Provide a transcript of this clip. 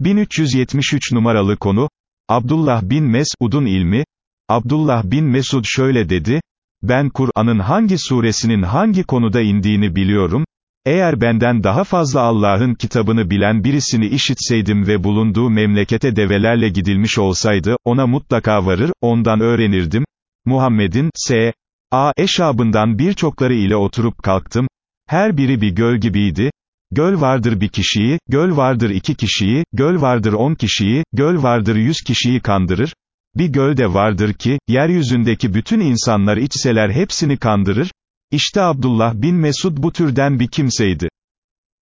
1373 numaralı konu, Abdullah bin Mesud'un ilmi, Abdullah bin Mesud şöyle dedi, ben Kur'an'ın hangi suresinin hangi konuda indiğini biliyorum, eğer benden daha fazla Allah'ın kitabını bilen birisini işitseydim ve bulunduğu memlekete develerle gidilmiş olsaydı, ona mutlaka varır, ondan öğrenirdim, Muhammed'in, S. A. eşabından birçokları ile oturup kalktım, her biri bir göl gibiydi, Göl vardır bir kişiyi, göl vardır iki kişiyi, göl vardır on kişiyi, göl vardır yüz kişiyi kandırır. Bir göl de vardır ki, yeryüzündeki bütün insanlar içseler hepsini kandırır. İşte Abdullah bin Mesud bu türden bir kimseydi.